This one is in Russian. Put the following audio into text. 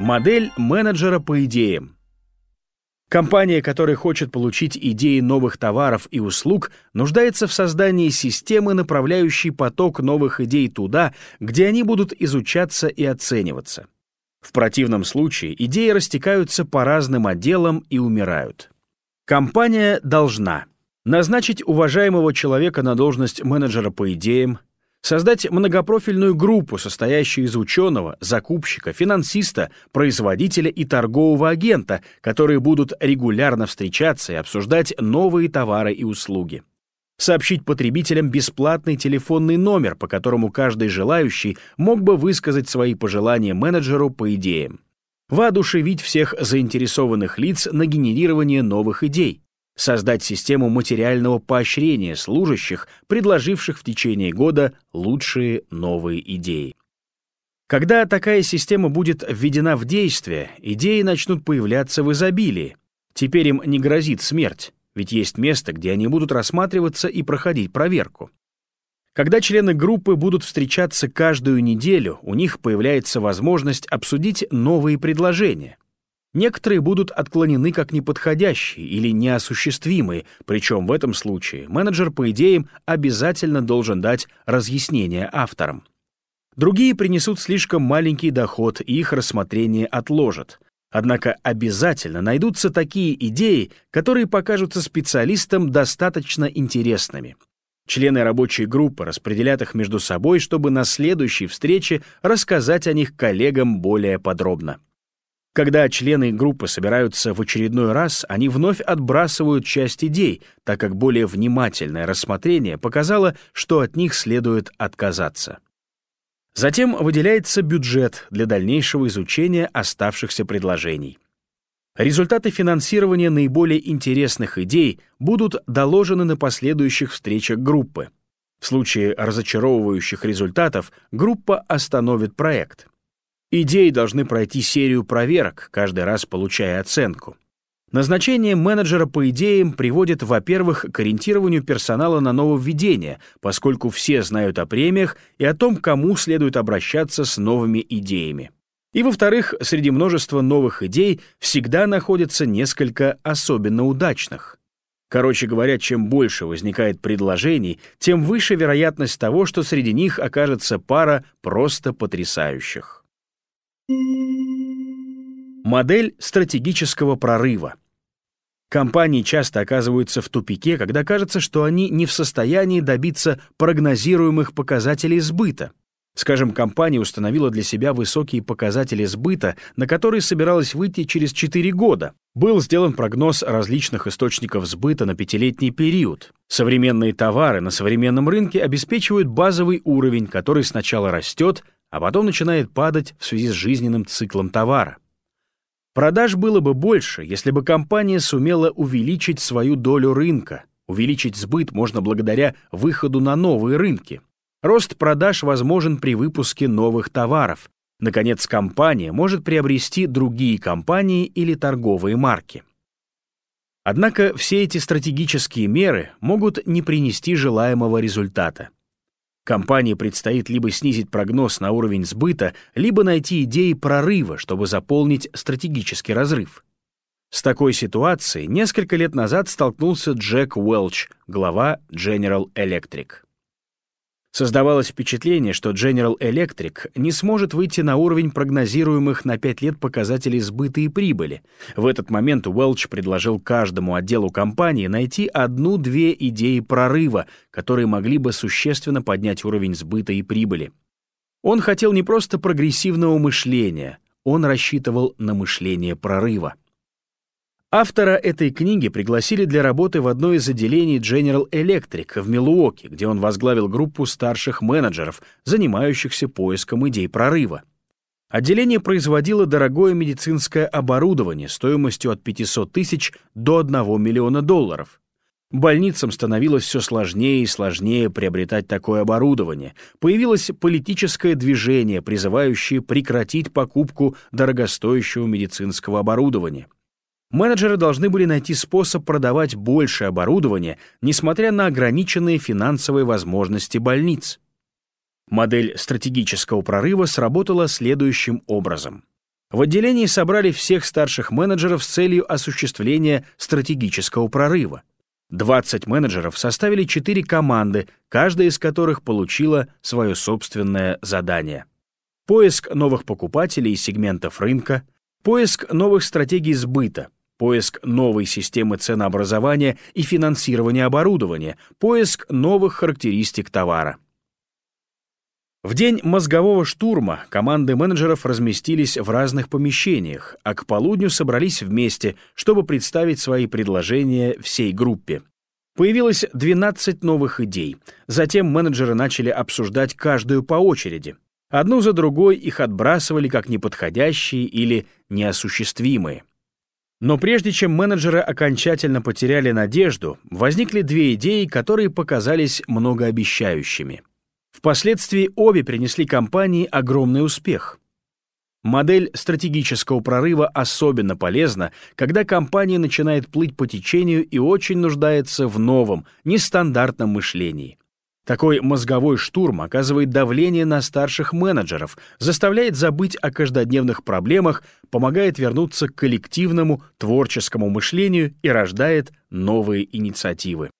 Модель менеджера по идеям. Компания, которая хочет получить идеи новых товаров и услуг, нуждается в создании системы, направляющей поток новых идей туда, где они будут изучаться и оцениваться. В противном случае идеи растекаются по разным отделам и умирают. Компания должна назначить уважаемого человека на должность менеджера по идеям, Создать многопрофильную группу, состоящую из ученого, закупщика, финансиста, производителя и торгового агента, которые будут регулярно встречаться и обсуждать новые товары и услуги. Сообщить потребителям бесплатный телефонный номер, по которому каждый желающий мог бы высказать свои пожелания менеджеру по идеям. Воодушевить всех заинтересованных лиц на генерирование новых идей создать систему материального поощрения служащих, предложивших в течение года лучшие новые идеи. Когда такая система будет введена в действие, идеи начнут появляться в изобилии. Теперь им не грозит смерть, ведь есть место, где они будут рассматриваться и проходить проверку. Когда члены группы будут встречаться каждую неделю, у них появляется возможность обсудить новые предложения. Некоторые будут отклонены как неподходящие или неосуществимые, причем в этом случае менеджер по идеям обязательно должен дать разъяснение авторам. Другие принесут слишком маленький доход, и их рассмотрение отложат. Однако обязательно найдутся такие идеи, которые покажутся специалистам достаточно интересными. Члены рабочей группы распределят их между собой, чтобы на следующей встрече рассказать о них коллегам более подробно. Когда члены группы собираются в очередной раз, они вновь отбрасывают часть идей, так как более внимательное рассмотрение показало, что от них следует отказаться. Затем выделяется бюджет для дальнейшего изучения оставшихся предложений. Результаты финансирования наиболее интересных идей будут доложены на последующих встречах группы. В случае разочаровывающих результатов группа остановит проект. Идеи должны пройти серию проверок, каждый раз получая оценку. Назначение менеджера по идеям приводит, во-первых, к ориентированию персонала на нововведения, поскольку все знают о премиях и о том, кому следует обращаться с новыми идеями. И, во-вторых, среди множества новых идей всегда находится несколько особенно удачных. Короче говоря, чем больше возникает предложений, тем выше вероятность того, что среди них окажется пара просто потрясающих. Модель стратегического прорыва. Компании часто оказываются в тупике, когда кажется, что они не в состоянии добиться прогнозируемых показателей сбыта. Скажем, компания установила для себя высокие показатели сбыта, на которые собиралась выйти через 4 года. Был сделан прогноз различных источников сбыта на пятилетний период. Современные товары на современном рынке обеспечивают базовый уровень, который сначала растет, а потом начинает падать в связи с жизненным циклом товара. Продаж было бы больше, если бы компания сумела увеличить свою долю рынка. Увеличить сбыт можно благодаря выходу на новые рынки. Рост продаж возможен при выпуске новых товаров. Наконец, компания может приобрести другие компании или торговые марки. Однако все эти стратегические меры могут не принести желаемого результата. Компании предстоит либо снизить прогноз на уровень сбыта, либо найти идеи прорыва, чтобы заполнить стратегический разрыв. С такой ситуацией несколько лет назад столкнулся Джек Уэлч, глава General Electric. Создавалось впечатление, что General Electric не сможет выйти на уровень прогнозируемых на 5 лет показателей сбыта и прибыли. В этот момент Уэлч предложил каждому отделу компании найти одну-две идеи прорыва, которые могли бы существенно поднять уровень сбыта и прибыли. Он хотел не просто прогрессивного мышления, он рассчитывал на мышление прорыва. Автора этой книги пригласили для работы в одно из отделений General Electric в Милуоке, где он возглавил группу старших менеджеров, занимающихся поиском идей прорыва. Отделение производило дорогое медицинское оборудование стоимостью от 500 тысяч до 1 миллиона долларов. Больницам становилось все сложнее и сложнее приобретать такое оборудование. Появилось политическое движение, призывающее прекратить покупку дорогостоящего медицинского оборудования. Менеджеры должны были найти способ продавать больше оборудования, несмотря на ограниченные финансовые возможности больниц. Модель стратегического прорыва сработала следующим образом. В отделении собрали всех старших менеджеров с целью осуществления стратегического прорыва. 20 менеджеров составили 4 команды, каждая из которых получила свое собственное задание. Поиск новых покупателей и сегментов рынка, поиск новых стратегий сбыта, поиск новой системы ценообразования и финансирования оборудования, поиск новых характеристик товара. В день мозгового штурма команды менеджеров разместились в разных помещениях, а к полудню собрались вместе, чтобы представить свои предложения всей группе. Появилось 12 новых идей. Затем менеджеры начали обсуждать каждую по очереди. Одну за другой их отбрасывали как неподходящие или неосуществимые. Но прежде чем менеджеры окончательно потеряли надежду, возникли две идеи, которые показались многообещающими. Впоследствии обе принесли компании огромный успех. Модель стратегического прорыва особенно полезна, когда компания начинает плыть по течению и очень нуждается в новом, нестандартном мышлении. Такой мозговой штурм оказывает давление на старших менеджеров, заставляет забыть о каждодневных проблемах, помогает вернуться к коллективному творческому мышлению и рождает новые инициативы.